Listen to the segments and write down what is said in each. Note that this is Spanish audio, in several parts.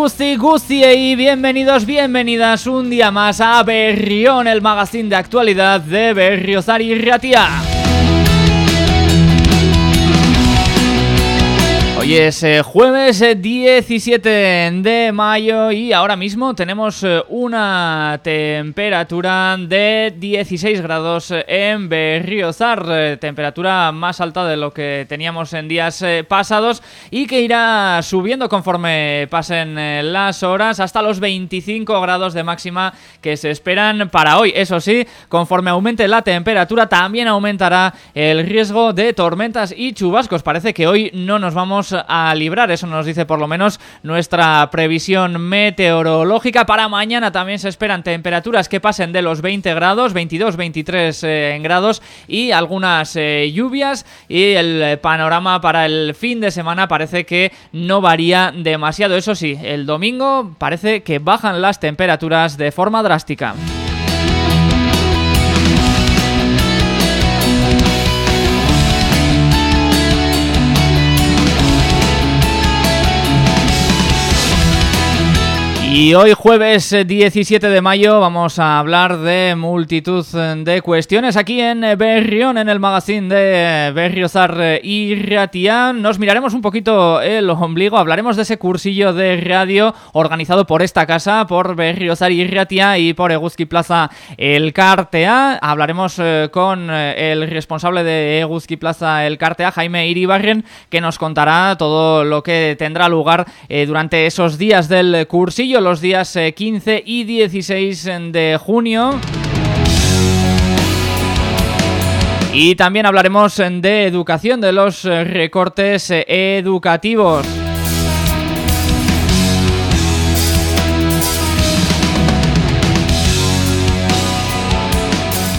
Gusti Gusti y bienvenidos, bienvenidas un día más a Berrión, el magazine de actualidad de Berriozar y Ratia. Hoy es eh, jueves 17 eh, de mayo y ahora mismo tenemos eh, una temperatura de 16 grados en Berriozar, temperatura más alta de lo que teníamos en días pasados y que irá subiendo conforme pasen las horas hasta los 25 grados de máxima que se esperan para hoy. Eso sí, conforme aumente la temperatura también aumentará el riesgo de tormentas y chubascos. Parece que hoy no nos vamos a librar, eso nos dice por lo menos nuestra previsión meteorológica. Para mañana también se esperan temperaturas que pasen de los 20 grados, 22, 23 eh, grados y algunas eh, lluvias y el panorama para el fin de semana parece que no varía demasiado. Eso sí, el domingo parece que bajan las temperaturas de forma drástica. Y hoy jueves 17 eh, de mayo vamos a hablar de multitud eh, de cuestiones aquí en eh, Berrión, en el magazine de Berriozar y Ratia. Nos miraremos un poquito el ombligo, hablaremos de ese cursillo de radio organizado por esta casa, por Berriozar y Ratia y por Eguzki Plaza El Cartea. Hablaremos con el responsable de Eguzki Plaza El Cartea, Jaime Iribarren, que nos contará todo lo que tendrá lugar durante esos días del cursillo los días 15 eh, y 16 de junio. Y también hablaremos de educación, de los eh, recortes eh, educativos.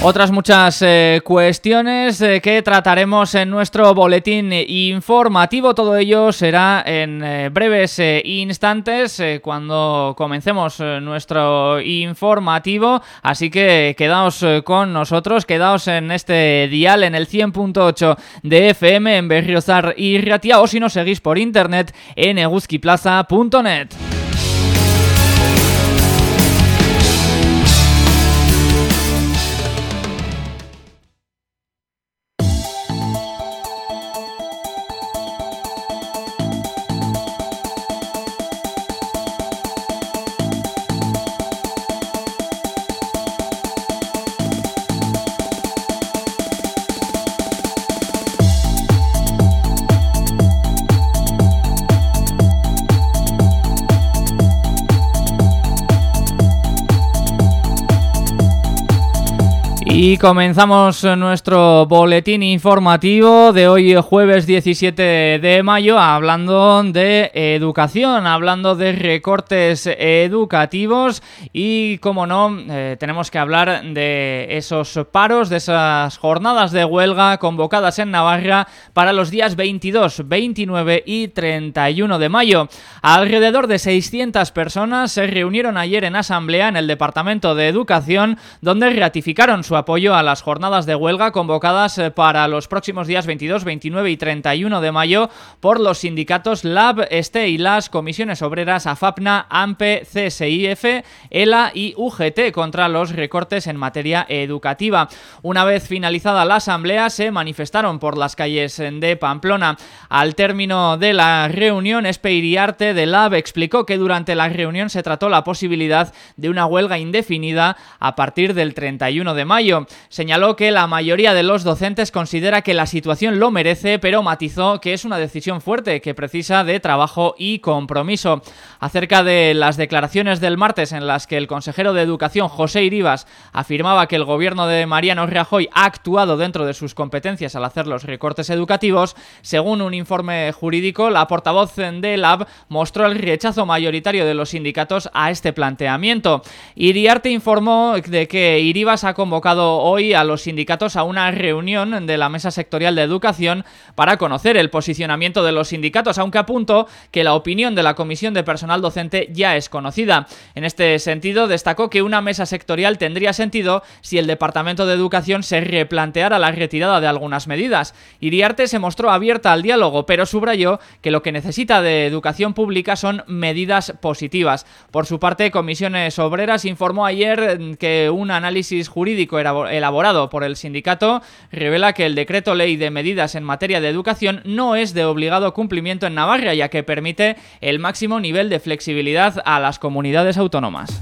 Otras muchas eh, cuestiones eh, que trataremos en nuestro boletín informativo. Todo ello será en eh, breves instantes cuando comencemos nuestro informativo. Así que quedaos con nosotros, quedaos en este dial en el 100.8 de FM en Berriozar y Ratia o si nos seguís por internet en eguzquiplaza.net. comenzamos nuestro boletín informativo de hoy jueves 17 de mayo hablando de educación, hablando de recortes educativos y como no eh, tenemos que hablar de esos paros, de esas jornadas de huelga convocadas en Navarra para los días 22, 29 y 31 de mayo. Alrededor de 600 personas se reunieron ayer en asamblea en el Departamento de Educación donde ratificaron su apoyo a las jornadas de huelga convocadas eh, para los próximos días 22, 29 y 31 de mayo por los sindicatos LAB, ESTE y las comisiones obreras AFAPNA, AMPE, CSIF, ELA y UGT contra los recortes en materia educativa. Una vez finalizada la asamblea se manifestaron por las calles de Pamplona. Al término de la reunión, Espeiriarte de LAB explicó que durante la reunión se trató la posibilidad de una huelga indefinida a partir del 31 de mayo. Señaló que la mayoría de los docentes considera que la situación lo merece, pero matizó que es una decisión fuerte que precisa de trabajo y compromiso. Acerca de las declaraciones del martes en las que el consejero de Educación, José Iribas, afirmaba que el gobierno de Mariano Rajoy ha actuado dentro de sus competencias al hacer los recortes educativos, según un informe jurídico, la portavoz de LAB mostró el rechazo mayoritario de los sindicatos a este planteamiento. Iriarte informó de que Iribas ha convocado hoy a los sindicatos a una reunión de la Mesa Sectorial de Educación para conocer el posicionamiento de los sindicatos, aunque apunto que la opinión de la Comisión de Personal Docente ya es conocida. En este sentido, destacó que una mesa sectorial tendría sentido si el Departamento de Educación se replanteara la retirada de algunas medidas. Iriarte se mostró abierta al diálogo, pero subrayó que lo que necesita de educación pública son medidas positivas. Por su parte, Comisiones Obreras informó ayer que un análisis jurídico elaborado por el sindicato revela que el decreto ley de medidas en materia de educación no es de obligado cumplimiento en Navarra, ya que permite el máximo nivel de flexibilidad a las comunidades autónomas.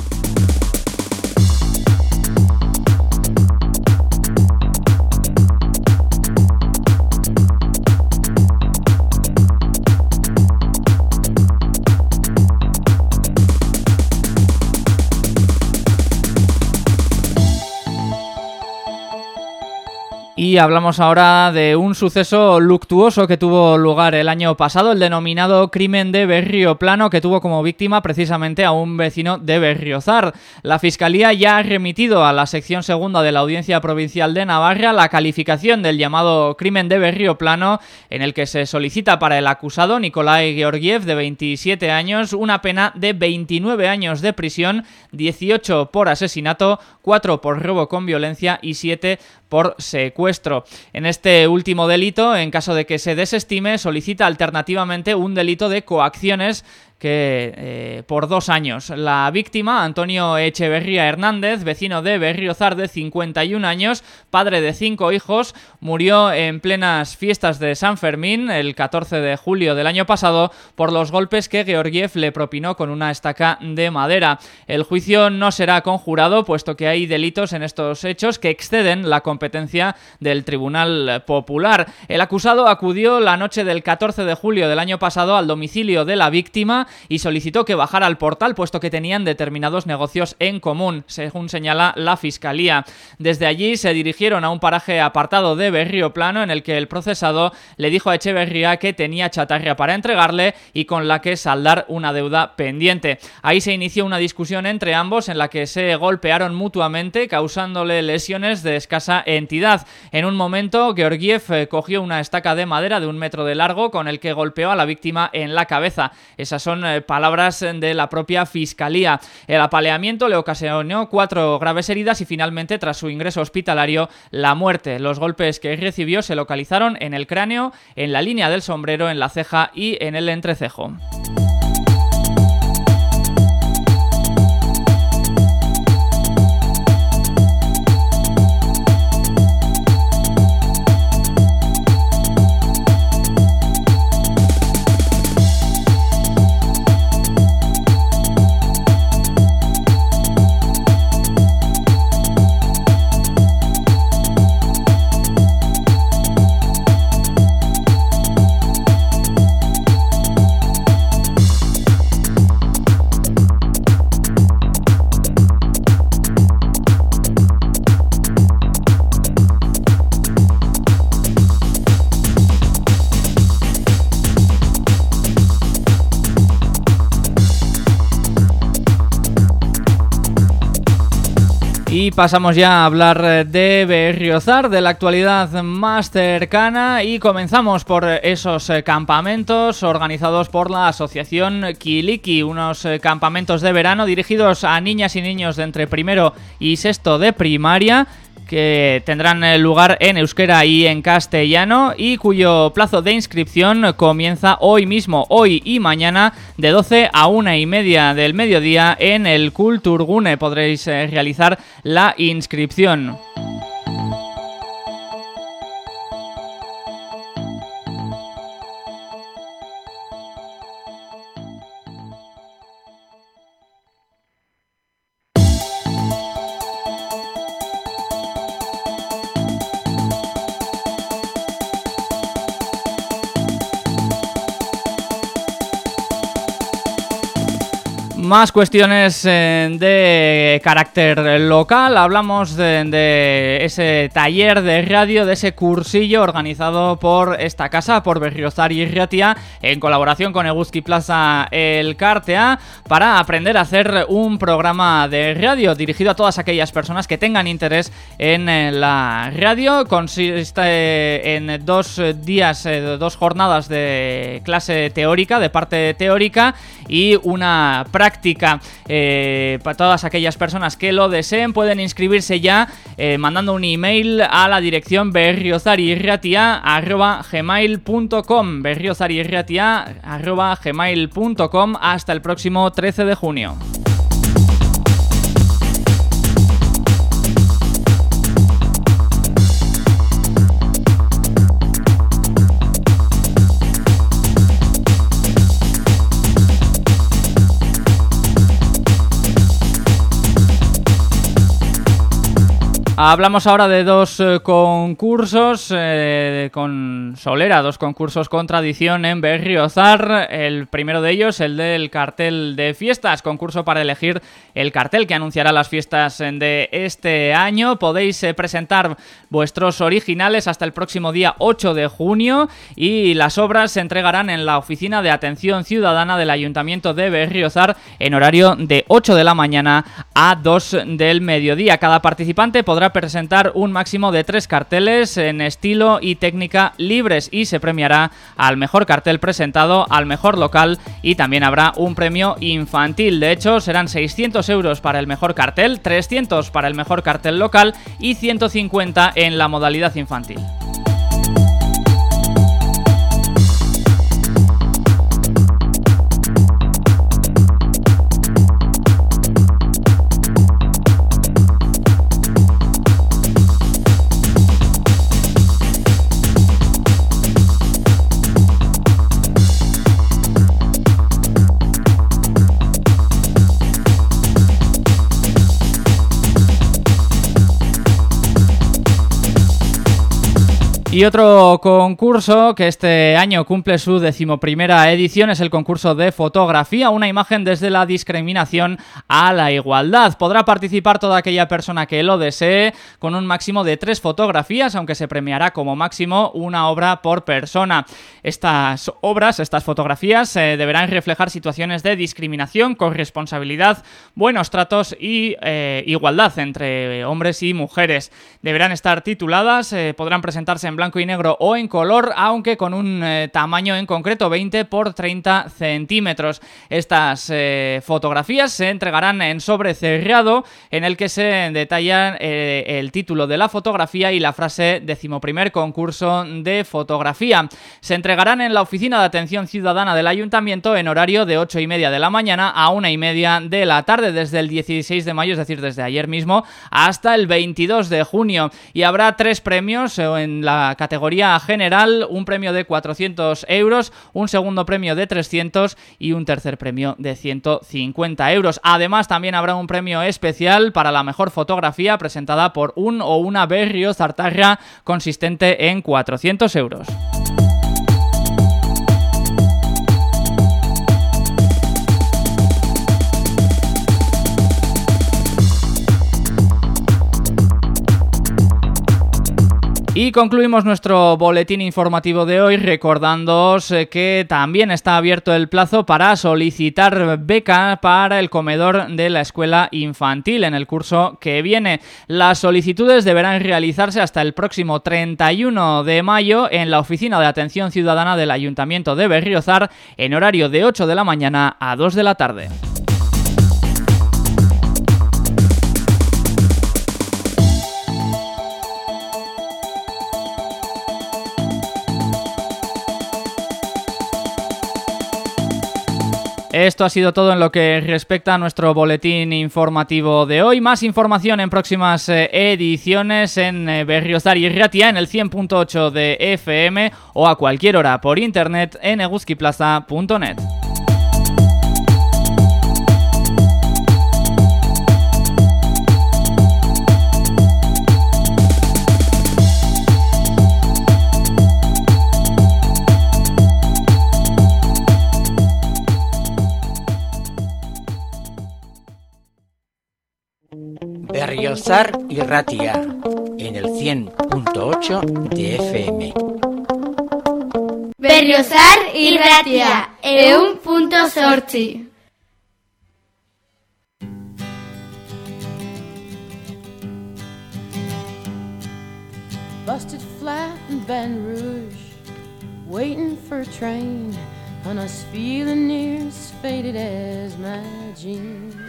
Y hablamos ahora de un suceso luctuoso que tuvo lugar el año pasado, el denominado crimen de Berrio Plano, que tuvo como víctima precisamente a un vecino de Berriozar. La Fiscalía ya ha remitido a la sección segunda de la Audiencia Provincial de Navarra la calificación del llamado crimen de Berrio Plano, en el que se solicita para el acusado Nikolai Georgiev, de 27 años, una pena de 29 años de prisión, 18 por asesinato, 4 por robo con violencia y 7 por secuestro. En este último delito, en caso de que se desestime, solicita alternativamente un delito de coacciones que eh, por dos años. La víctima, Antonio Echeverría Hernández, vecino de Berriozar de 51 años, padre de cinco hijos, murió en plenas fiestas de San Fermín el 14 de julio del año pasado por los golpes que Georgiev le propinó con una estaca de madera. El juicio no será conjurado puesto que hay delitos en estos hechos que exceden la competencia del Tribunal Popular. El acusado acudió la noche del 14 de julio del año pasado al domicilio de la víctima y solicitó que bajara al portal puesto que tenían determinados negocios en común, según señala la Fiscalía. Desde allí se dirigieron a un paraje apartado de Berrio Plano en el que el procesado le dijo a Echeverría que tenía chatarra para entregarle y con la que saldar una deuda pendiente. Ahí se inició una discusión entre ambos en la que se golpearon mutuamente causándole lesiones de escasa entidad. En un momento Georgiev eh, cogió una estaca de madera de un metro de largo con el que golpeó a la víctima en la cabeza. Esas son eh, palabras de la propia Fiscalía. El apaleamiento le ocasionó cuatro graves heridas y finalmente, tras su ingreso hospitalario, la muerte. Los golpes que recibió se localizaron en el cráneo, en la línea del sombrero, en la ceja y en el entrecejo. Y pasamos ya a hablar eh, de Berriozar, de la actualidad más cercana. Y comenzamos por esos eh, campamentos organizados por la asociación Kiliki, unos eh, campamentos de verano dirigidos a niñas y niños de entre primero y sexto de primaria que tendrán lugar en euskera y en castellano y cuyo plazo de inscripción comienza hoy mismo, hoy y mañana de 12 a una y media del mediodía en el Kulturgune podréis eh, realizar la inscripción. Más cuestiones eh, de carácter local, hablamos de, ese taller de radio, de ese cursillo organizado por esta casa, por Berriozar y Riatia, en colaboración con Eguski Plaza El Cartea, para aprender a hacer un programa de radio dirigido a todas aquellas personas que tengan interés en eh, la radio. Consiste en dos días, eh, dos jornadas de clase teórica, de parte teórica, y una práctica eh, para todas aquellas personas que lo deseen pueden inscribirse ya eh, mandando un email a la dirección berriozarirratia.gmail.com berriozarirratia.gmail.com hasta el próximo 13 de junio. Hablamos ahora de dos eh, concursos eh, con Solera, dos concursos con tradición en Berriozar. El primero de ellos, el del cartel de fiestas, concurso para elegir el cartel que anunciará las fiestas de este año. Podéis eh, presentar vuestros originales hasta el próximo día 8 de junio y las obras se entregarán en la Oficina de Atención Ciudadana del Ayuntamiento de Berriozar en horario de 8 de la mañana a 2 del mediodía. Cada participante podrá presentar un máximo de tres carteles en estilo y técnica libres y se premiará al mejor cartel presentado, al mejor local y también habrá un premio infantil. De hecho, serán 600 euros para el mejor cartel, 300 para el mejor cartel local y 150 en la modalidad infantil. Y otro concurso que este año cumple su decimoprimera edición es el concurso de fotografía, una imagen desde la discriminación a la igualdad. Podrá participar toda aquella persona que lo desee con un máximo de tres fotografías, aunque se premiará como máximo una obra por persona. Estas obras, estas fotografías, eh, deberán reflejar situaciones de discriminación, corresponsabilidad, buenos tratos y eh, igualdad entre hombres y mujeres. Deberán estar tituladas, eh, podrán presentarse en blanco y negro o en color, aunque con un eh, tamaño en concreto 20 por 30 centímetros. Estas eh, fotografías se entregarán en sobre cerrado en el que se detalla eh, el título de la fotografía y la frase decimoprimer concurso de fotografía. Se entregarán en la oficina de atención ciudadana del ayuntamiento en horario de 8 y media de la mañana a una y media de la tarde desde el 16 de mayo, es decir, desde ayer mismo hasta el 22 de junio. Y habrá tres premios en la categoría general, un premio de 400 euros, un segundo premio de 300 y un tercer premio de 150 euros. Además, también habrá un premio especial para la mejor fotografía presentada por un o una Berrio Zartarra consistente en 400 euros. Y concluimos nuestro boletín informativo de hoy recordándoos eh, que también está abierto el plazo para solicitar beca para el comedor de la escuela infantil en el curso que viene. Las solicitudes deberán realizarse hasta el próximo 31 de mayo en la Oficina de Atención Ciudadana del Ayuntamiento de Berriozar en horario de 8 de la mañana a 2 de la tarde. Esto ha sido todo en lo que respecta a nuestro boletín informativo de hoy. Más información en próximas eh, ediciones en eh, Berriozar y Ratia en el 100.8 de FM o a cualquier hora por internet en eguskiplaza.net. Berriozar y Ratia en el 100.8 de FM. Berriozar y Ratia, un punto sorti. Busted flat in Baton Rouge, waiting for a train, and I was feeling near as faded as my jeans.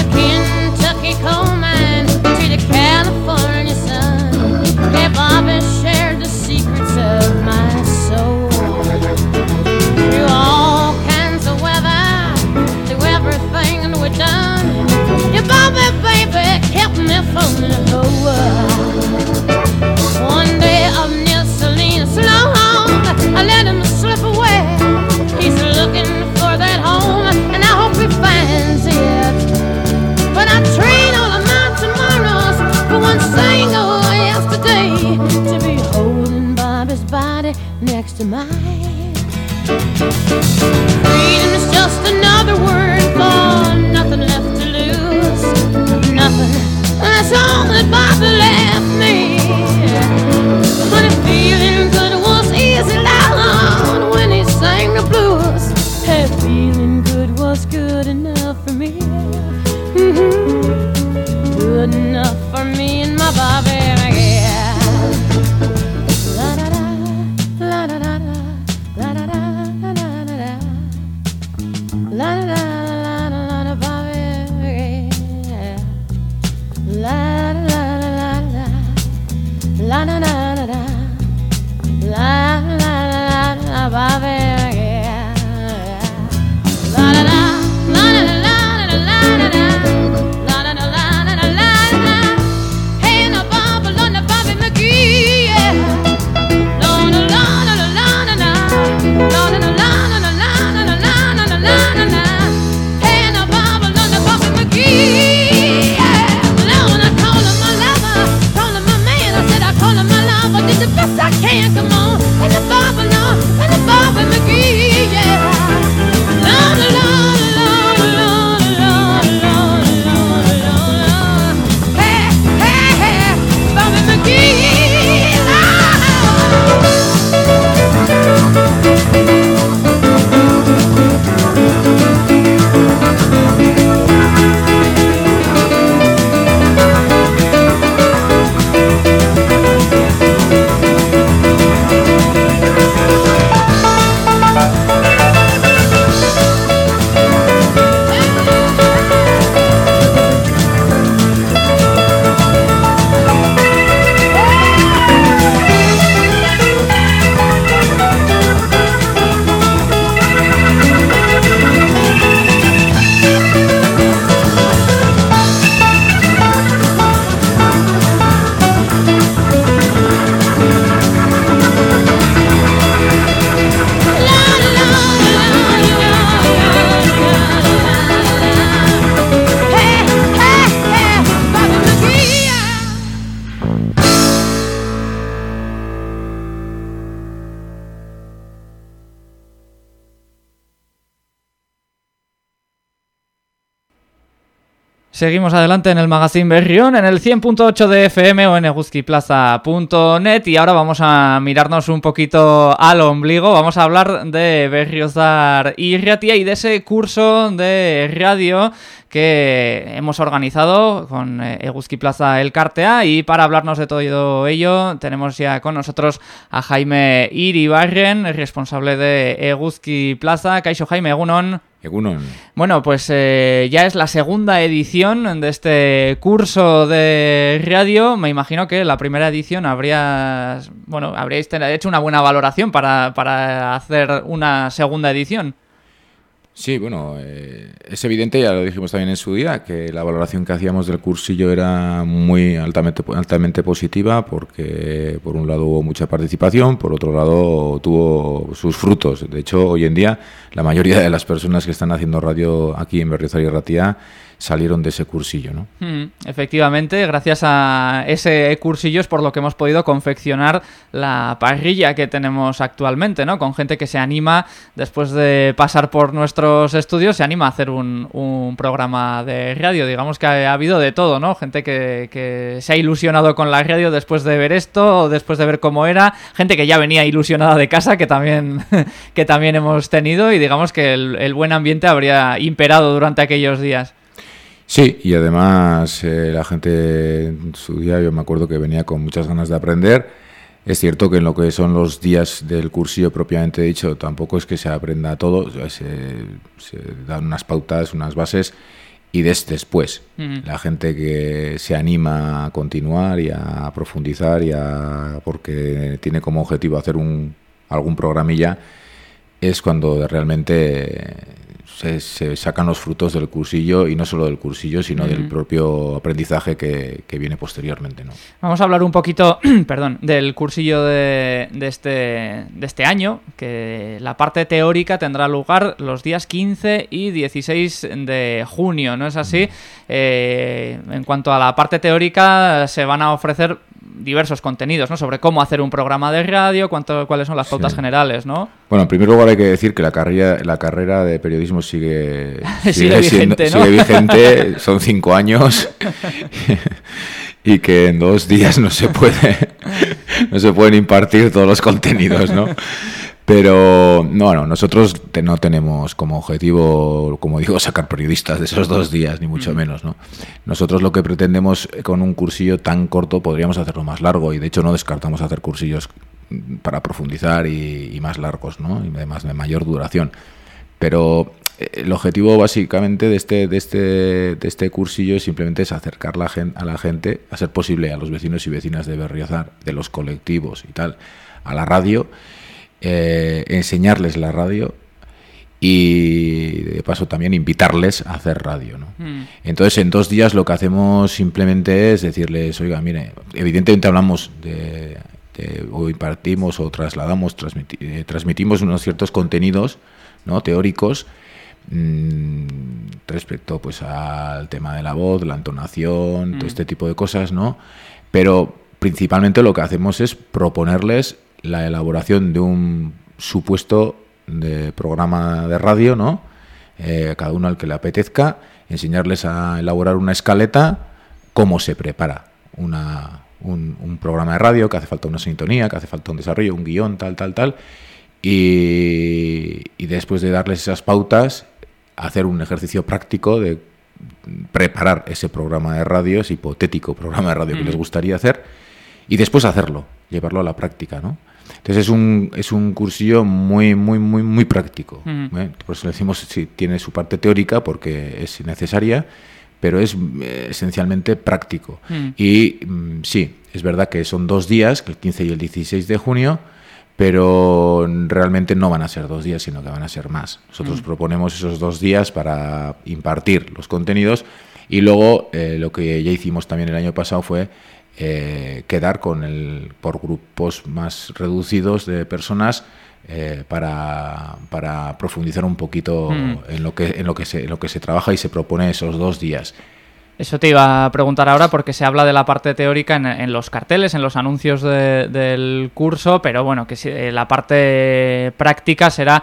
フッ。Seguimos adelante en el Magazine Berrión, en el 100.8 de FM o en eguzquiplaza.net y ahora vamos a mirarnos un poquito al ombligo, vamos a hablar de Berriozar y Riatia y de ese curso de radio que hemos organizado con eh, Eguzki Plaza El Cartea y para hablarnos de todo ello tenemos ya con nosotros a Jaime Iribarren, responsable de Eguzki Plaza. Caixo Jaime, Egunon. Bueno, pues eh, ya es la segunda edición de este curso de radio. Me imagino que la primera edición habría, bueno, habríais hecho una buena valoración para, para hacer una segunda edición. Sí, bueno, eh, es evidente, ya lo dijimos también en su día, que la valoración que hacíamos del cursillo era muy altamente, altamente positiva porque por un lado hubo mucha participación, por otro lado tuvo sus frutos. De hecho, hoy en día la mayoría de las personas que están haciendo radio aquí en Berriozar y Ratía salieron de ese cursillo, ¿no? Hmm, efectivamente, gracias a ese cursillo es por lo que hemos podido confeccionar la parrilla que tenemos actualmente, ¿no? Con gente que se anima, después de pasar por nuestros estudios, se anima a hacer un, programa de radio. Digamos que ha, habido de todo, ¿no? Gente que, se ha ilusionado con la radio después de ver esto, o después de ver cómo era, gente que ya venía ilusionada de casa, que también, que también hemos tenido, y digamos que el buen ambiente habría imperado durante aquellos días. Sí, y además eh, la gente en su día, yo me acuerdo que venía con muchas ganas de aprender. Es cierto que en lo que son los días del cursillo propiamente dicho, tampoco es que se aprenda todo, se, dan unas pautas, unas bases y des, después la gente que se anima a continuar y a profundizar y a, porque tiene como objetivo hacer un, algún programilla es cuando realmente se, sacan los frutos del cursillo y no solo del cursillo, sino del propio aprendizaje que, viene posteriormente. ¿no? Vamos a hablar un poquito, perdón, del cursillo de, este, de este año, que la parte teórica tendrá lugar los días 15 y 16 de junio, ¿no es así? Eh, en cuanto a la parte teórica, se van a ofrecer diversos contenidos, ¿no? Sobre cómo hacer un programa de radio, cuánto, cuáles son las pautas generales, ¿no? Bueno, en primer lugar hay que decir que la carrera, la carrera de periodismo sigue, sigue, vigente, sigue vigente, son cinco años y que en dos días no se puede, no se pueden impartir todos los contenidos, ¿no? Pero no, nosotros no tenemos como objetivo, como digo, sacar periodistas de esos dos días, ni mucho menos. ¿no? Nosotros lo que pretendemos con un cursillo tan corto podríamos hacerlo más largo y de hecho no descartamos hacer cursillos para profundizar y, más largos, ¿no? y además de mayor duración. Pero eh, el objetivo básicamente de este, de este, de este cursillo simplemente es acercar la a la gente, hacer posible a los vecinos y vecinas de Berriozar, de los colectivos y tal, a la radio eh, enseñarles la radio y de paso también invitarles a hacer radio. ¿no? Hmm. Entonces, en dos días lo que hacemos simplemente es decirles, oiga, mire, evidentemente hablamos de, o impartimos o trasladamos, eh, transmitimos unos ciertos contenidos ¿no? teóricos mm, respecto pues al tema de la voz, la entonación, todo hmm. este tipo de cosas, ¿no? Pero principalmente lo que hacemos es proponerles la elaboración de un supuesto de programa de radio, ¿no? Eh, cada uno al que le apetezca, enseñarles a elaborar una escaleta, cómo se prepara una, un, programa de radio, que hace falta una sintonía, que hace falta un desarrollo, un guion, tal, tal, tal. Y, y después de darles esas pautas, hacer un ejercicio práctico de preparar ese programa de radio, ese hipotético programa de radio que les gustaría hacer, y después hacerlo, llevarlo a la práctica, ¿no? Entonces es un, es un cursillo muy, muy, muy, muy práctico. ¿eh? Por eso decimos, sí, tiene su parte teórica porque es necesaria, pero es eh, esencialmente práctico. Y mm, sí, es verdad que son dos días, el 15 y el 16 de junio, pero realmente no van a ser dos días, sino que van a ser más. Nosotros proponemos esos dos días para impartir los contenidos y luego eh, lo que ya hicimos también el año pasado fue eh, quedar con el, por grupos más reducidos de personas eh, para, para, profundizar un poquito mm. en, lo que, en, lo que se, en lo que se trabaja y se propone esos dos días. Eso te iba a preguntar ahora porque se habla de la parte teórica en, los carteles, en los anuncios del curso, pero bueno, que eh, la parte práctica será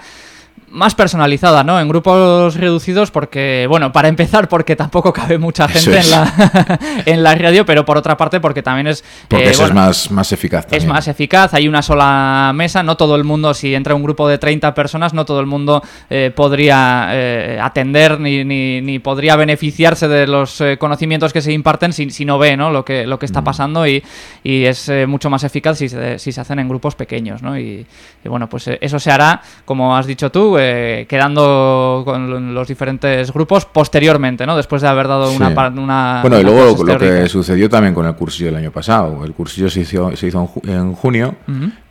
más personalizada, ¿no? En grupos reducidos porque, bueno, para empezar porque tampoco cabe mucha gente en la, en la radio, pero por otra parte porque también es... Porque eh, eso es más, más eficaz. es más eficaz, hay una sola mesa, no todo el mundo, si entra un grupo de 30 personas, no todo el mundo eh, podría eh, atender ni, ni, ni podría beneficiarse de los eh, conocimientos que se imparten si, si no ve ¿no? lo que, lo que Mm. está pasando y, y es mucho más eficaz si se, si se hacen en grupos pequeños. ¿no? Y, y bueno, pues eso se hará, como has dicho tú, eh, quedando con los diferentes grupos posteriormente, ¿no? después de haber dado una, Sí. par- una... Bueno, y luego lo que sucedió también con el cursillo del año pasado. El cursillo se hizo, se hizo en, ju- en junio,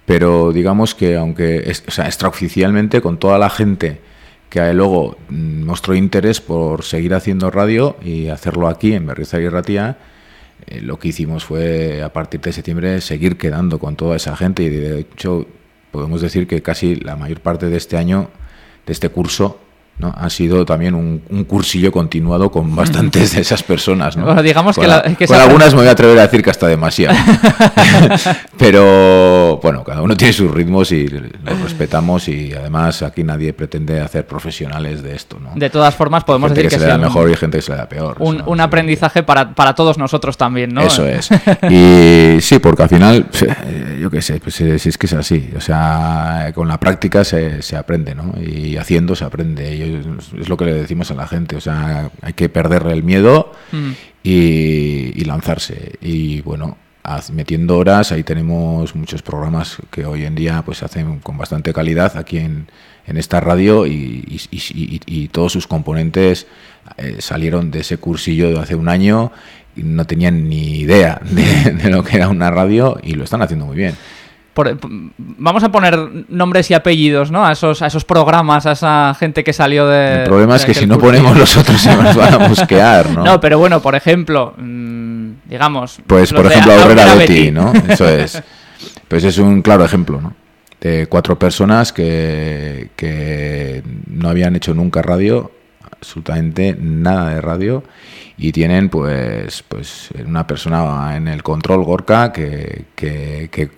pero digamos que aunque, es- o sea, extraoficialmente, con toda la gente que luego mm, mostró interés por seguir haciendo radio y hacerlo aquí en Berrizar y Ratía, eh, lo que hicimos fue a partir de septiembre seguir quedando con toda esa gente y de hecho podemos decir que casi la mayor parte de este año, de este curso, ¿no? ha sido también un, un cursillo continuado con bastantes de esas personas. ¿no? Bueno, digamos Con que la- que con algunas me voy a atrever a decir que hasta demasiado. Pero bueno, cada uno tiene sus ritmos y los respetamos y además aquí nadie pretende hacer profesionales de esto. ¿no? De todas formas, podemos gente decir que, que, se le da mejor y gente que se le da peor. un, un aprendizaje para, para todos nosotros también, ¿no? Eso es. Y sí, porque al final, eh, yo qué sé, pues eh, si es que es así. O sea, con la práctica se, se aprende, ¿no? Y haciendo se aprende. Y es- lo que le decimos a la gente. O sea, hay que perderle el miedo Mm. y, y lanzarse. Y bueno, metiendo horas, ahí tenemos muchos programas que hoy en día pues se hacen con bastante calidad aquí en, en esta radio y, y- y- y- y todos sus componentes eh, salieron de ese cursillo de hace un año y no tenían ni idea de, de lo que era una radio y lo están haciendo muy bien. Por- vamos a poner nombres y apellidos, ¿no? A esos, a esos programas, a esa gente que salió de. El problema es que si no ponemos los otros se nos van a busquear, ¿no? No, pero bueno, por ejemplo, mm, digamos. Pues, por ejemplo, Aurrera Betty. Betty, ¿no? Eso es. Pues es un claro ejemplo, ¿no? De cuatro personas que, que no habían hecho nunca radio, absolutamente nada de radio, y tienen, pues, pues una persona en el control, Gorka, que, que, que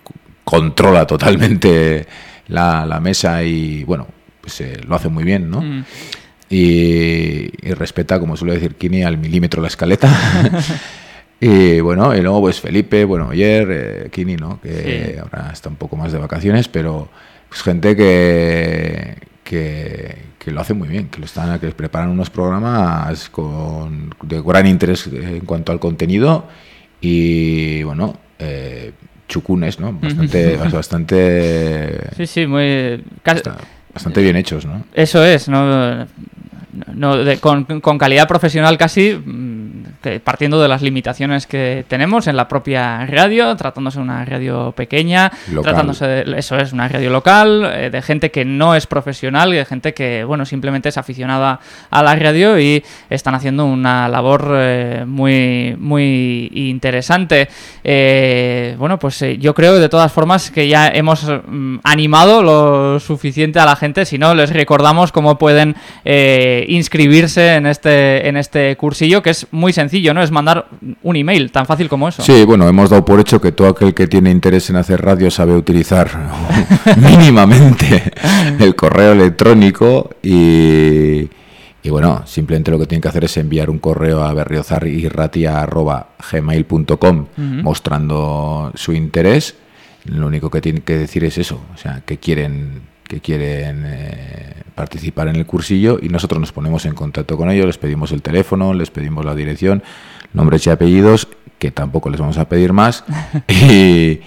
controla totalmente la, la mesa y, bueno, pues eh, lo hace muy bien, ¿no? Mm. y, y respeta, como suele decir Kini, al milímetro la escaleta. y bueno, y luego pues Felipe, bueno, ayer, eh, Kini, ¿no? Que Sí. ahora está un poco más de vacaciones, pero pues gente que, que, que lo hace muy bien, que lo están, que les preparan unos programas con, de gran interés en cuanto al contenido y bueno, eh, chucunes, ¿no? Bastante, bastante, Sí, sí, muy. bastante bien hechos, ¿no? Eso es, no, no, de- con, con calidad profesional casi, mm, partiendo de las limitaciones que tenemos en la propia radio, tratándose de una radio pequeña, Local. tratándose de, eso es, una radio local, eh, de gente que no es profesional y de gente que, bueno, simplemente es aficionada a la radio y están haciendo una labor eh, muy, muy interesante. Eh, bueno, pues yo creo de todas formas que ya hemos mm, animado lo suficiente a la gente, si no les recordamos cómo pueden eh, inscribirse en este, en este cursillo, que es muy sencillo, ¿no? Es mandar un email, tan fácil como eso. Sí, bueno, hemos dado por hecho que todo aquel que tiene interés en hacer radio sabe utilizar mínimamente el correo electrónico y, y bueno, simplemente lo que tienen que hacer es enviar un correo a berriozariratia.gmail.com mostrando su interés. Lo único que tienen que decir es eso, o sea, que quieren que quieren eh, participar en el cursillo y nosotros nos ponemos en contacto con ellos, les pedimos el teléfono, les pedimos la dirección, nombres y apellidos, que tampoco les vamos a pedir más, y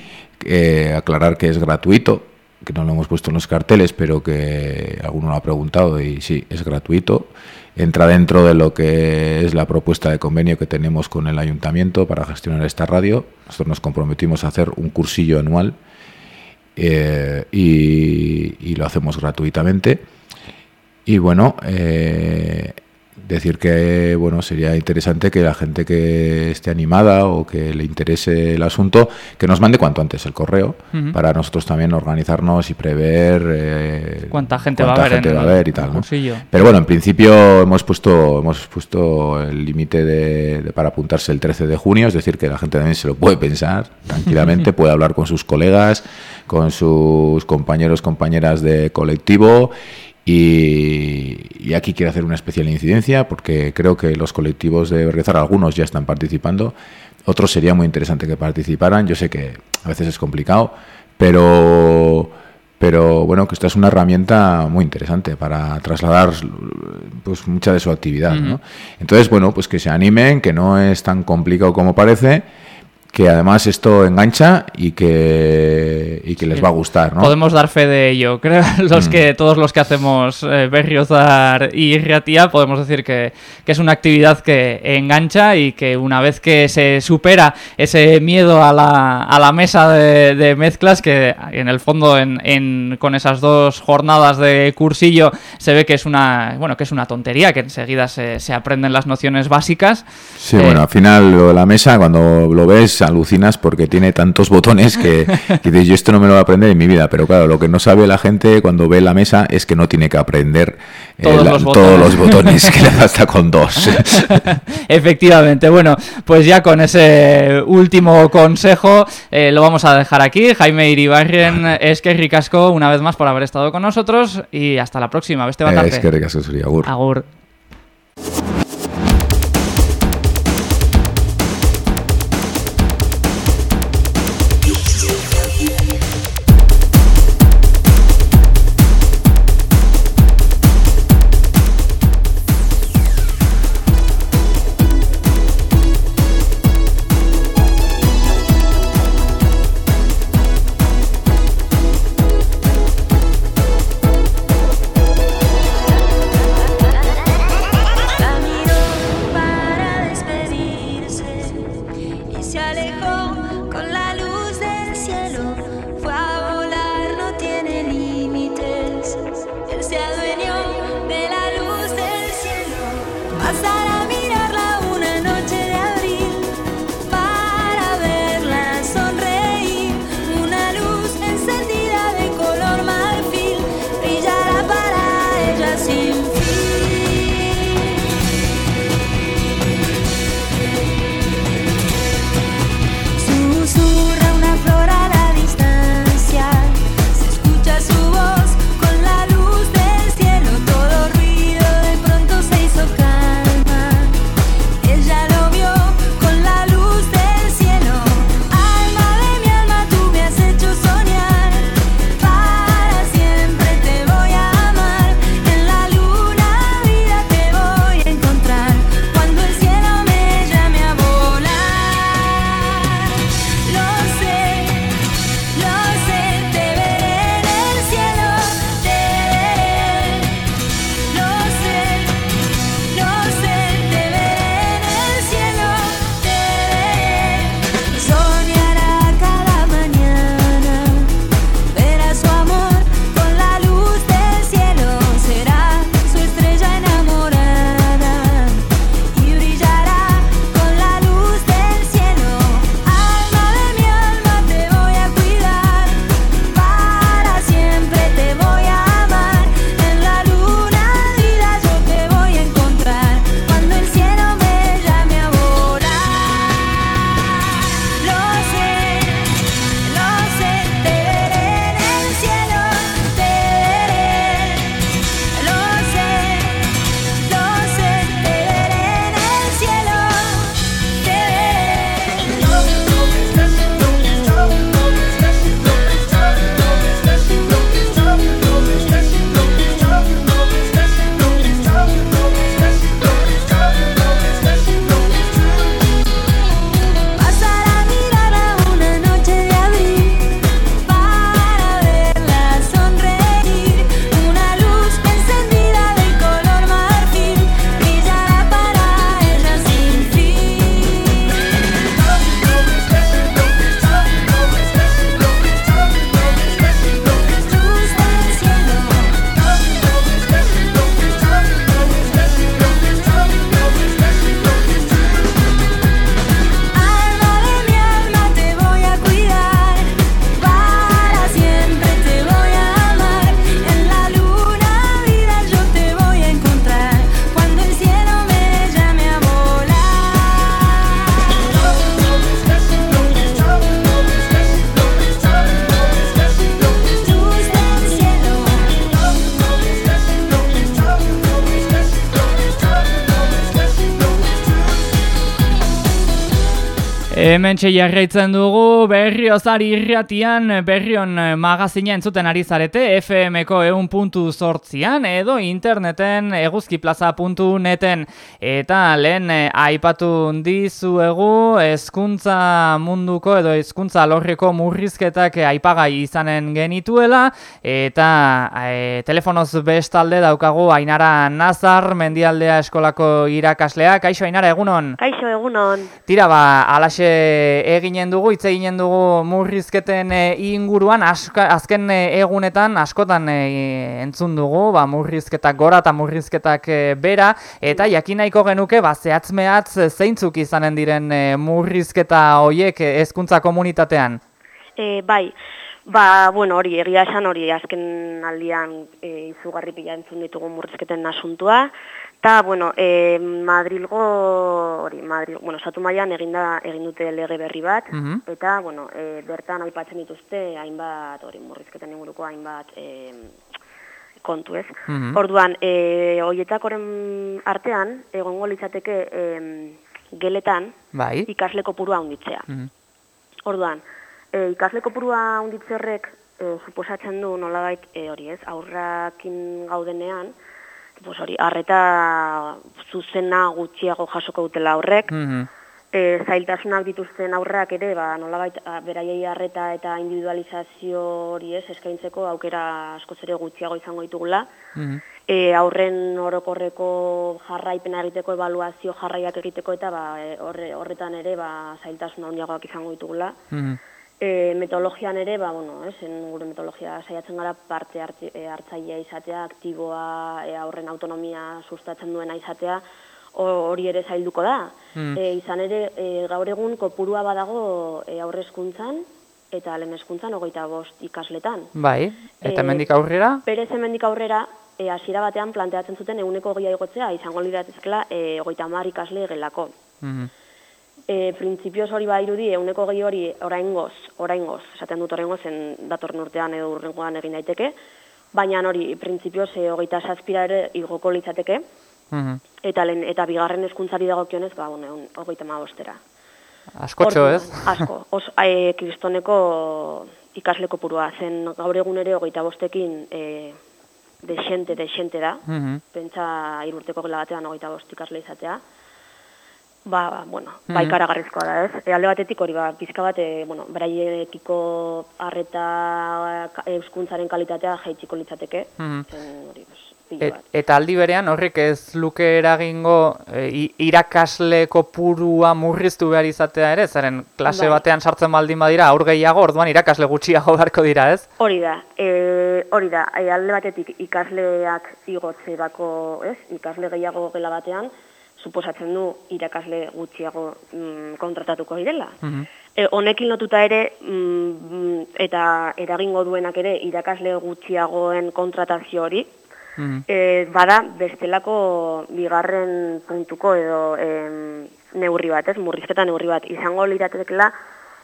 eh, aclarar que es gratuito, que no lo hemos puesto en los carteles, pero que alguno lo ha preguntado y sí, es gratuito. Entra dentro de lo que es la propuesta de convenio que tenemos con el ayuntamiento para gestionar esta radio. Nosotros nos comprometimos a hacer un cursillo anual eh, y, y lo hacemos gratuitamente. Y bueno, eh, decir que bueno sería interesante que la gente que esté animada o que le interese el asunto, que nos mande cuanto antes el correo para nosotros también organizarnos y prever eh, ¿Cuánta gente va a gente en va a haber y tal. ¿no? Pero bueno, en principio hemos puesto hemos puesto el límite de, de- para apuntarse el 13 de junio, es decir, que la gente también se lo puede pensar tranquilamente, puede hablar con sus colegas, con sus compañeros, compañeras de colectivo Y, aquí quiero hacer una especial incidencia porque creo que los colectivos de Berriozar, algunos ya están participando, otros sería muy interesante que participaran. Yo sé que a veces es complicado, pero, pero bueno, que esta es una herramienta muy interesante para trasladar pues, mucha de su actividad. ¿no? Entonces, bueno, pues que se animen, que no es tan complicado como parece que además esto engancha y que, y que les va a gustar, ¿no? Podemos dar fe de ello. Creo los que, mm. todos los que hacemos eh, Berriozar y Riatía podemos decir que, que, es una actividad que engancha y que una vez que se supera ese miedo a la, a la mesa de, mezclas, que en el fondo en, en, con esas dos jornadas de cursillo se ve que es una bueno que es una tontería, que enseguida se, se aprenden las nociones básicas. Sí, bueno, eh, al final la mesa cuando lo ves alucinas porque tiene tantos botones que, dices, yo esto no me lo voy a aprender en mi vida. Pero claro, lo que no sabe la gente cuando ve la mesa es que no tiene que aprender eh, todos, los, botones. que le hasta con dos. Efectivamente. Bueno, pues ya con ese último consejo eh, lo vamos a dejar aquí. Jaime Iribarren, es que ricasco una vez más por haber estado con nosotros y hasta la próxima. Beste Es que ricasco. Agur. Agur. Hemen jarraitzen dugu berriozari irratian berrion magazina entzuten ari zarete FM-ko eun puntu sortzian edo interneten eguzkiplaza.neten eta lehen eh, aipatu dizuegu hezkuntza munduko edo hezkuntza lorreko murrizketak aipagai izanen genituela eta e, telefonoz bestalde daukagu Ainara Nazar mendialdea eskolako irakasleak. Kaixo Ainara, egunon? Kaixo, egunon. Tira ba, alaxe eginen dugu, hitz eginen dugu murrizketen e, inguruan, aska, azken e, egunetan askotan entzun dugu, ba, murrizketak gora eta murrizketak bera, eta jakin nahiko genuke, ba, zehatzmeatz zeintzuk izanen diren murrizketa hoiek hezkuntza komunitatean? E, bai, ba, bueno, hori, egia esan hori, azken aldian e, izugarri pila entzun ditugu murrizketen asuntua, Ta, bueno, e, Madrilgo, hori, Madril, bueno, satu maian eginda, egin dute lege berri bat, Mhm. eta, bueno, e, bertan aipatzen dituzte hainbat, hori, murrizketen inguruko hainbat e, kontu ez. Mhm. Orduan, e, oietakoren artean, egongo litzateke e, geletan Bai. ikasle kopurua handitzea. Mhm. Orduan, e, ikasle kopurua handitze horrek e, suposatzen du nolabait e, hori ez, aurrakin gaudenean, pues hori, arreta zuzena gutxiago jasoko dutela horrek, Mhm. e, zailtasunak dituzten aurrak ere, ba, nolabait beraiei arreta eta individualizazio hori ez, eskaintzeko aukera askoz ere gutxiago izango ditugula, Mhm. e, aurren orokorreko jarraipena egiteko, evaluazio jarraiak egiteko eta ba, e, horre, horretan ere ba, zailtasun handiagoak izango ditugula. Mhm. E, metodologian ere, ba, bueno, ez, en gure metodologia saiatzen gara parte hartze, e, hartzailea izatea, aktiboa, e, aurren autonomia sustatzen duena izatea, ho- hori ere zailduko da. Mm. E, izan ere, e, gaur egun kopurua badago e, aurre hezkuntzan eta lehen hezkuntzan hogeita bost ikasletan. Bai, eta E, hemendik aurrera? Berez hemendik aurrera, e, hasiera batean planteatzen zuten eguneko igotzea, izango liratezkela e, hogeita hamar ikasle gelako. Mhm. E, printzipioz hori badirudi, euneko gehi hori oraingoz, oraingoz, esaten dut oraingoz, zen datorren urtean edo urrengoan egin daiteke, baina hori, printzipioz, e, hogeita zazpira ere igoko litzateke, Mhm. eta lehen, eta bigarren hezkuntzari dagokionez, ba, bueno, hogeita bostera. Askotxo ez? Asko, os, e, kristoneko ikasle kopurua, zen gaur egun ere hogeita bostekin e, desente, desente da, Mhm. pentsa irurteko gela batean hogeita bost ikasle izatea, ba, bueno, ba ikaragarrizkoa da, ez? E, alde batetik hori, ba, pizka bat, e, bueno, beraiekiko arreta ka- euskuntzaren kalitatea jaitsiko litzateke, Mhm. zen hori, pues, Et, eta aldi berean horrek ez luke eragingo e, irakasle kopurua murriztu behar izatea ere, zaren klase Bai. batean sartzen baldin badira aur gehiago, orduan irakasle gutxiago beharko dira, ez? Hori da, e, hori da, e, alde batetik ikasleak igotzerako, ez? Ikasle gehiago gela batean, suposatzen du irakasle gutxiago mm, kontratatuko direla. Mhm. E, honekin lotuta ere, mm, eta eragingo duenak ere, irakasle gutxiagoen kontratazio hori, Mhm. e, bada bestelako bigarren puntuko edo em, neurri bat, ez, murrizketa neurri bat, izango liratekela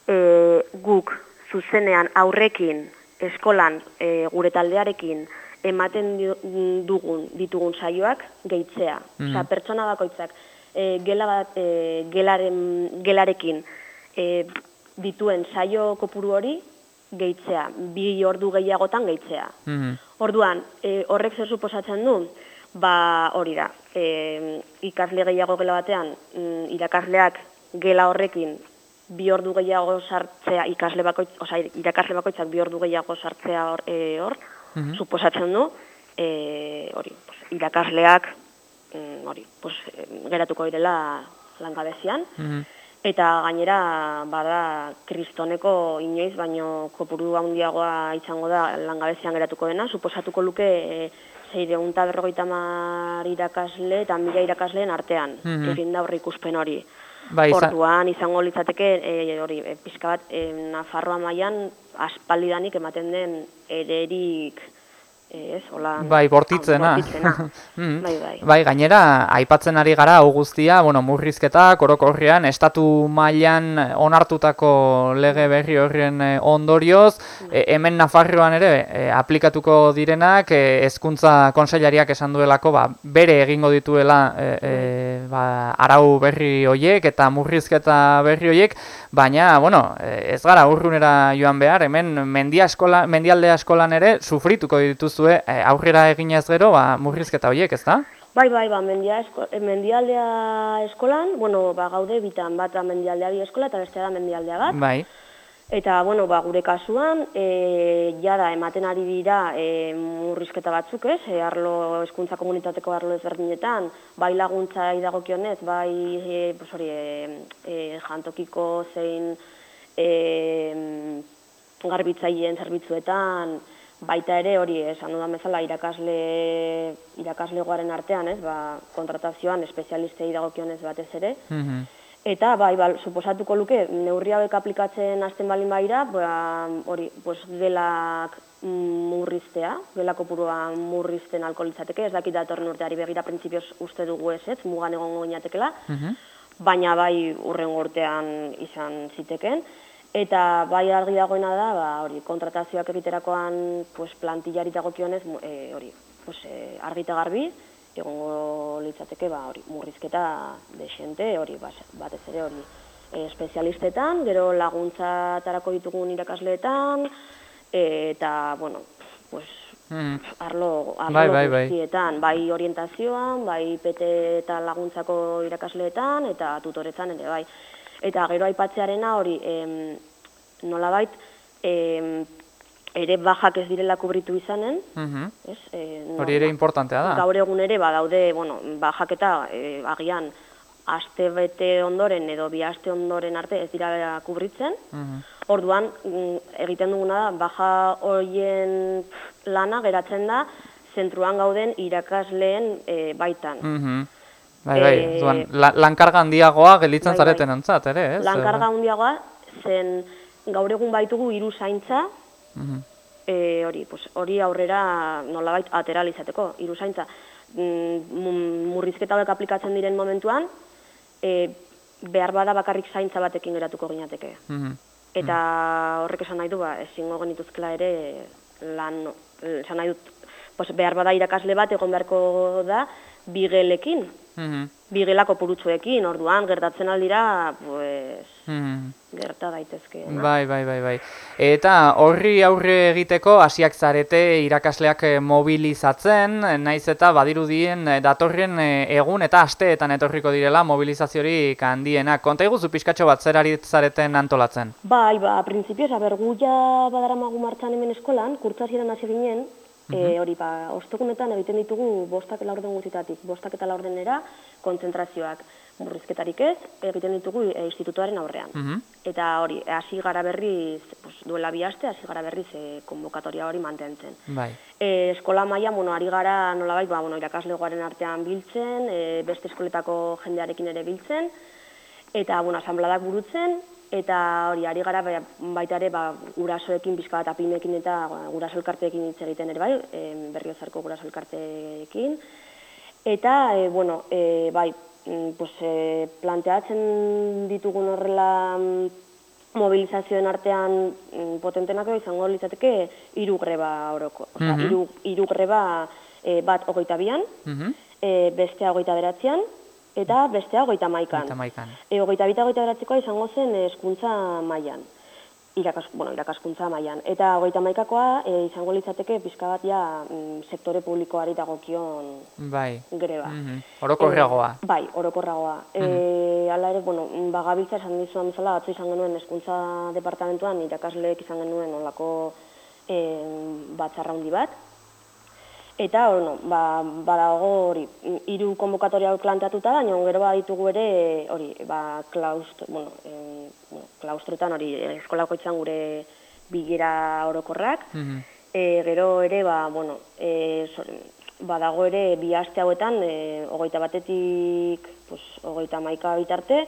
e, guk zuzenean aurrekin, eskolan, e, gure taldearekin, ematen dugun, ditugun saioak gehitzea. Osea, pertsona bakoitzak e, gela bat, e, gelaren, gelarekin e, dituen saio kopuru hori gehitzea, bi ordu gehiagotan gehitzea. Mhm. Orduan, e, horrek zer suposatzen du? Ba, hori da, e, ikasle gehiago gela batean, mm, irakasleak gela horrekin bi ordu gehiago sartzea ikasle bakoitz, oza, irakasle bakoitzak bi ordu gehiago sartzea hor, e, hor suposatzen du, e, hori, pues, irakasleak, mm, hori, pues, geratuko direla langabezian, Mhm. Eta gainera, bada, kristoneko inoiz, baino kopuru handiagoa izango da langabezian geratuko dena, suposatuko luke e, zeireun eta berrogeita mar irakasle eta mila irakasleen artean, Mhm. egin da horri ikuspen hori. Bai, Orduan izango litzateke e, hori e, pixka bat e, Nafarroa mailan aspaldidanik ematen den ererik e, ez, hola... Bai, bortitzena. bortitzena. Mm. bai, bai. Bai, gainera, aipatzen ari gara, hau guztia, bueno, murrizketa, korokorrean, estatu mailan onartutako lege berri horren eh, ondorioz, e, hemen Nafarroan ere, e, aplikatuko direnak, e, hezkuntza konseilariak esan duelako, ba, bere egingo dituela e, e, ba, arau berri hoiek eta murrizketa berri hoiek, baina, bueno, e, ez gara urrunera joan behar, hemen mendia eskola, mendialdea eskolan ere, sufrituko dituzue, e, aurrera eginez gero, ba, murrizketa hoiek, ez da? Bai, bai, ba, mendia esko, eh, mendialdea eskolan, bueno, ba, gaude bitan bat da mendialdea bi eskola eta bestea da mendialdea bat. Bai. Eta, bueno, ba, gure kasuan, e, jada ematen ari dira e, murrizketa batzuk, ez? E, arlo, eskuntza komunitateko arlo ezberdinetan, bai laguntza idagokionez, bai, e, pues hori, e, e, jantokiko zein e, garbitzaileen zerbitzuetan, baita ere hori, esan dudan bezala, irakasle, irakaslegoaren artean, ez? Ba, kontratazioan espezialistei dagokionez batez ere, Mhm. Eta, bai, bai, suposatuko luke, neurri hauek aplikatzen hasten balin baira, ba, hori, pues, gelak murriztea, gela kopurua murrizten alko litzateke, ez dakit datorren urteari begira printzipioz uste dugu ez, ez, mugan egongo ginatekela, Mhm. baina bai urren urtean izan ziteken. Eta bai argi dagoena da, ba, hori, kontratazioak egiterakoan pues, plantillari dagokionez, e, hori, pues, e, argi eta garbi, egongo litzateke, ba, hori, murrizketa desente, hori, bas- batez ere, hori, e, espezialistetan, gero laguntzatarako ditugun irakasleetan, e, eta, bueno, pues, Mhm. arlo, arlo Bai, bai, bai. guztietan, bai orientazioan, bai PT eta laguntzako irakasleetan, eta tutoretzan ere bai. Eta gero aipatzearena hori, em, nolabait, em, ere bajak ez direla kubritu izanen, Mhm. ez? E, Hori ere importantea da. Gaur egun ere badaude, bueno, bajak eta e, agian aste bete ondoren edo bi aste ondoren arte ez dira kubritzen. Mhm. Orduan, mm, egiten duguna da, baja horien lana geratzen da, zentruan gauden irakasleen e, baitan. Mhm. Bai, bai, Eh, duan, la, lankarga handiagoa gelditzen bai, zareten bai. ontzat, ere, ez? Lankarga handiagoa, zen gaur egun baitugu hiru zaintza, Mhm. e, hori, pues, hori aurrera nolabait atera izateko, hiru zaintza. Mm, mu- murrizketa hauek aplikatzen diren momentuan, e, behar bada bakarrik zaintza batekin geratuko ginateke. Mhm. Eta horrek esan nahi du, ba, ezingo genituzkela ere lan, esan nahi dut, pues, behar bada irakasle bat egon beharko da bigelekin, Mhm. bigelako purutsuekin, orduan, gertatzen aldira, pues, Mhm. gerta daitezke. Bai, bai, bai, bai. Eta horri aurre egiteko hasiak zarete irakasleak eh, mobilizatzen, naiz eta badirudien eh, datorren eh, egun eta asteetan etorriko direla mobilizaziorik handienak. Konta iguzu pixkatxo bat zer ari zareten antolatzen? Bai, ba, printzipioz, aber, gu ja badaramagu martxan hemen eskolan, kurtsasieran hasi ginen, e, hori, ba, ostegunetan egiten ditugu bostak laurden guztitatik, bostak eta laurdenera kontzentrazioak murrizketarik ez, egiten ditugu e, institutuaren aurrean. Mhm. Eta hori, hasi gara berriz, pues, duela bi aste, hasi gara berriz e, konbokatoria hori mantentzen. Bai. E, eskola maila, bueno, ari gara nolabait, ba, bueno, irakaslegoaren artean biltzen, e, beste eskoletako jendearekin ere biltzen, eta, bueno, asanbladak burutzen, eta hori, ari gara ba- baita ere, ba, gurasoekin, pixka bat apimekin eta ba, guraso elkarteekin hitz egiten ere bai, e, berriozarko guraso elkarteekin, eta, e, bueno, e, bai, mm, pues, e, planteatzen ditugun horrela mm, mobilizazioen artean mm, potentenako izango litzateke hiru greba oroko. Osea, Mhm. hiru hiru greba e, bat hogeita bian, Mhm. e, bestea hogeita beratzean, eta bestea hogeita maikan. Eta maikan. E, hogeita bita hogeita beratzekoa izango zen e, hezkuntza mailan. Irakas, bueno, irakaskuntza mailan. Eta hogeita maikakoa e, izango litzateke pixka bat ja mm, sektore publikoari dagokion Bai. greba. Mhm. Orokorreagoa. E, bai, orokorragoa. E, hala ere, bueno, bagabiltza esan dizuan bezala, atzo izan genuen eskuntza departamentuan irakasleek izan genuen olako e, batzarra handi bat. Eta, bueno, ba, badago hori, hiru konbokatoria planteatuta da, baina gero baditugu ere, hori, ba, klaustro, bueno, e, bueno, klaustroetan hori, eskolako izan gure bilera orokorrak, Mhm. E, gero ere, ba, bueno, e, so, badago ere bi aste hauetan, e, hogeita batetik, pues, hogeita maika bitarte,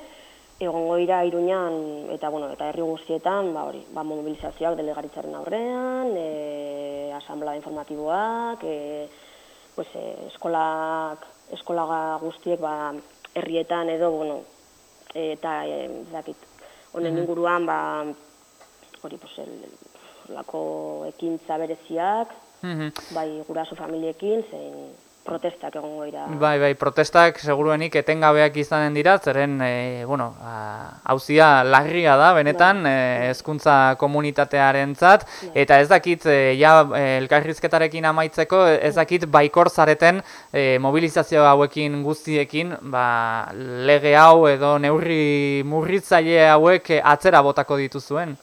egongo dira Iruñan eta bueno, eta herri guztietan, ba hori, ba mobilizazioak delegaritzaren aurrean, eh asamblea informatiboak, eh pues eh, eskolak eskola guztiek ba herrietan edo bueno, eta eh dakit honen inguruan ba hori pues el lako ekintza bereziak, Mhm. bai guraso familiekin zein protestak egongo dira. Bai, bai, protestak seguruenik etengabeak izanen dira, zeren, e, bueno, hauzia larria da, benetan, e, hezkuntza komunitatearentzat eta ez dakit, e, ja, elkarrizketarekin amaitzeko, ez dakit baikor zareten e, mobilizazio hauekin guztiekin, ba, lege hau edo neurri murritzaile hauek atzera botako dituzuen.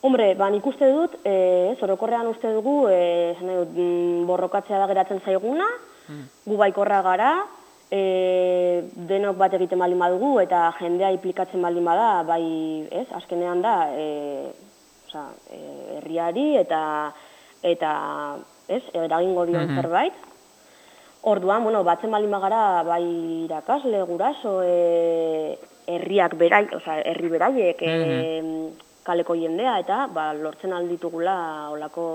Hombre, ba, nik uste dut, e, ez, orokorrean uste dugu, e, dut, mm, borrokatzea da geratzen zaiguna, gu baikorra gara, e, denok bat egiten baldin badugu eta jendea implikatzen baldin bada, bai, ez, azkenean da, e, oza, e, herriari eta, eta, ez, eragingo dion zerbait. Orduan, bueno, batzen baldin bagara, bai irakasle, guraso, e, herriak berai, oza, herri beraiek, e, kaleko jendea, eta ba, lortzen alditugula olako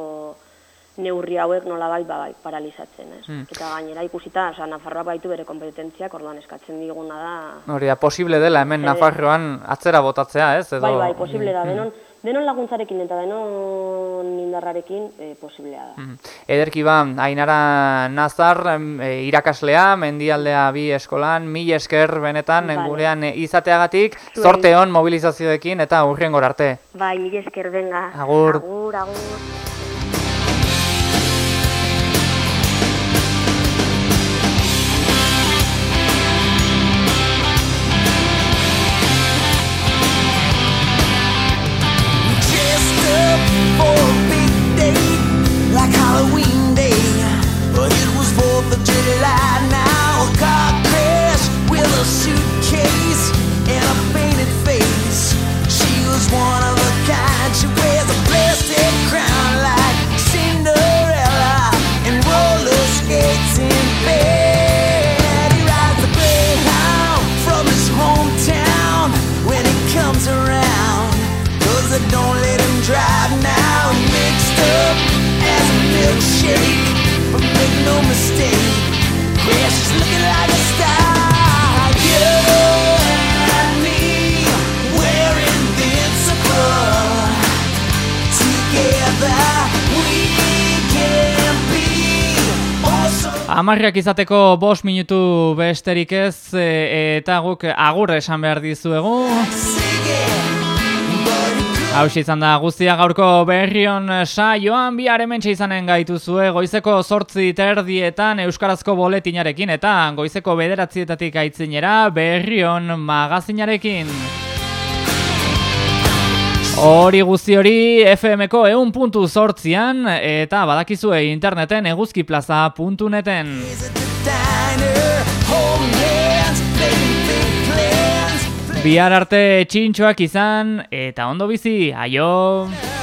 neurri hauek nolabait ba, bai, paralizatzen, ez? Eta gainera ikusita, oza, Nafarroa baitu bere kompetentziak, orduan eskatzen diguna da... Hori da, posible dela hemen Nafarroan atzera botatzea, ez? Edo, Bai, bai, posible da, denon, denon laguntzarekin eta denon indarrarekin e, posiblea da. Mhm. Ederki ba, Ainara Nazar, e, irakaslea, mendialdea bi eskolan, mil esker benetan Vale. gurean e, izateagatik, zorte hon mobilizazioekin eta urrengor arte. Bai, mila esker, benga. Agur. Agur, agur. Halloween Amarriak izateko bost minutu besterik ez, e, eta guk agur esan behar dizuegu. Hau izan da guztia gaurko berrion saioan bihar hementxe izanen gaituzue goizeko sortzi terdietan Euskarazko boletinarekin eta goizeko bederatzietatik aitzinera berrion magazinarekin. Hori guzti hori FMko eun puntu sortzian eta badakizue interneten eguzkiplaza.neten. Bihar arte txintxoak izan eta ondo bizi, aio!